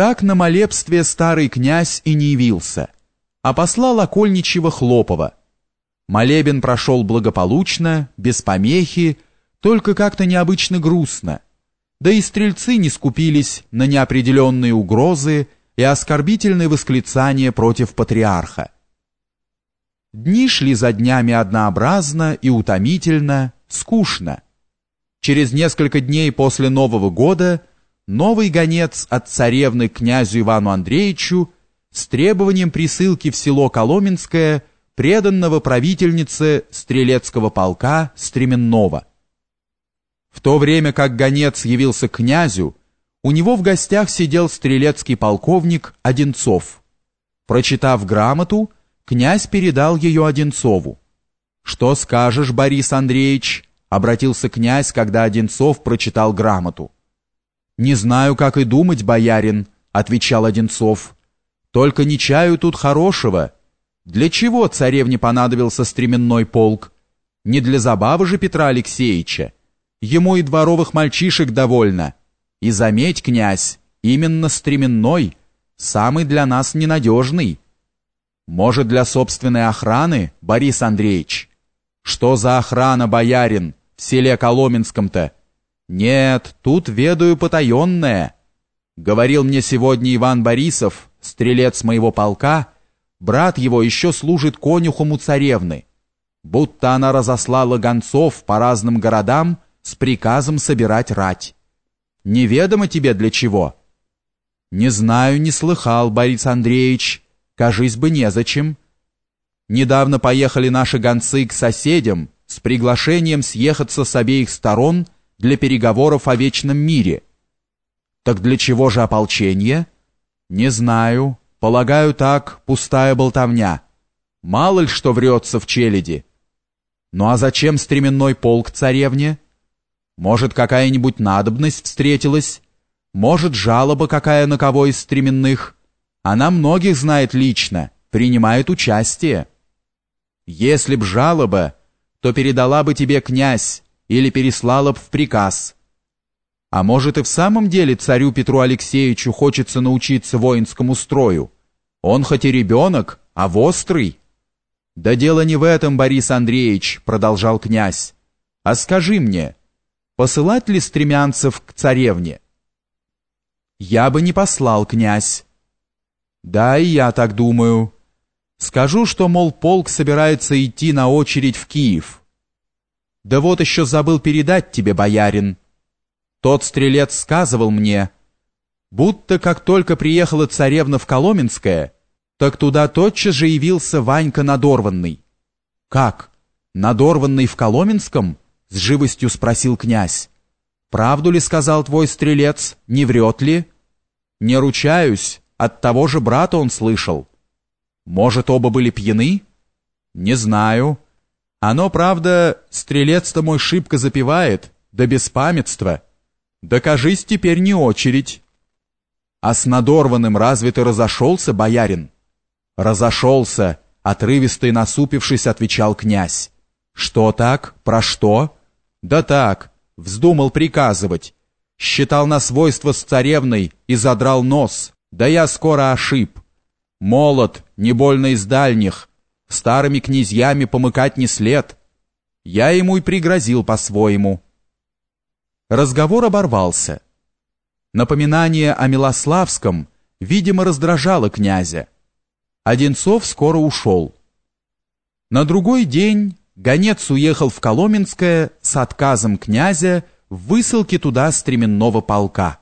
Так на молебстве старый князь и не явился, а послал окольничьего Хлопова. Молебен прошел благополучно, без помехи, только как-то необычно грустно. Да и стрельцы не скупились на неопределенные угрозы и оскорбительные восклицания против патриарха. Дни шли за днями однообразно и утомительно, скучно. Через несколько дней после Нового года новый гонец от царевны князю Ивану Андреевичу с требованием присылки в село Коломенское преданного правительнице стрелецкого полка Стременного. В то время как гонец явился к князю, у него в гостях сидел стрелецкий полковник Одинцов. Прочитав грамоту, князь передал ее Одинцову. «Что скажешь, Борис Андреевич?» — обратился князь, когда Одинцов прочитал грамоту. «Не знаю, как и думать, боярин», — отвечал Одинцов. «Только не чаю тут хорошего. Для чего царевне понадобился стременной полк? Не для забавы же Петра Алексеевича. Ему и дворовых мальчишек довольно. И заметь, князь, именно стременной, самый для нас ненадежный. Может, для собственной охраны, Борис Андреевич? Что за охрана, боярин, в селе Коломенском-то?» «Нет, тут ведаю потаенное», — говорил мне сегодня Иван Борисов, стрелец моего полка, брат его еще служит конюхом у царевны, будто она разослала гонцов по разным городам с приказом собирать рать. Неведомо тебе для чего?» «Не знаю, не слыхал, Борис Андреевич, кажись бы незачем. Недавно поехали наши гонцы к соседям с приглашением съехаться с обеих сторон — для переговоров о вечном мире. Так для чего же ополчение? Не знаю. Полагаю, так, пустая болтовня. Мало ли что врется в челяди. Ну а зачем стременной полк царевне? Может, какая-нибудь надобность встретилась? Может, жалоба какая на кого из стременных? Она многих знает лично, принимает участие. Если б жалоба, то передала бы тебе князь, или переслала б в приказ. А может и в самом деле царю Петру Алексеевичу хочется научиться воинскому строю. Он хоть и ребенок, а вострый. Да дело не в этом, Борис Андреевич, продолжал князь. А скажи мне, посылать ли стремянцев к царевне? Я бы не послал, князь. Да, и я так думаю. Скажу, что, мол, полк собирается идти на очередь в Киев. Да вот еще забыл передать тебе, боярин. Тот стрелец сказывал мне, будто как только приехала царевна в Коломенское, так туда тотчас же явился Ванька Надорванный. Как? Надорванный в Коломенском? С живостью спросил князь. Правду ли сказал твой стрелец? Не врет ли? Не ручаюсь, от того же брата он слышал. Может, оба были пьяны? Не знаю. Оно, правда, стрелец-то мой шибко запевает, да без памятства. Докажись теперь не очередь. А с надорванным разве ты разошелся, боярин? Разошелся, отрывисто и насупившись, отвечал князь. Что так? Про что? Да так, вздумал приказывать. Считал на свойство с царевной и задрал нос. Да я скоро ошиб. Молод, не больно из дальних, Старыми князьями помыкать не след. Я ему и пригрозил по-своему. Разговор оборвался. Напоминание о Милославском, видимо, раздражало князя. Одинцов скоро ушел. На другой день гонец уехал в Коломенское с отказом князя в высылке туда стременного полка.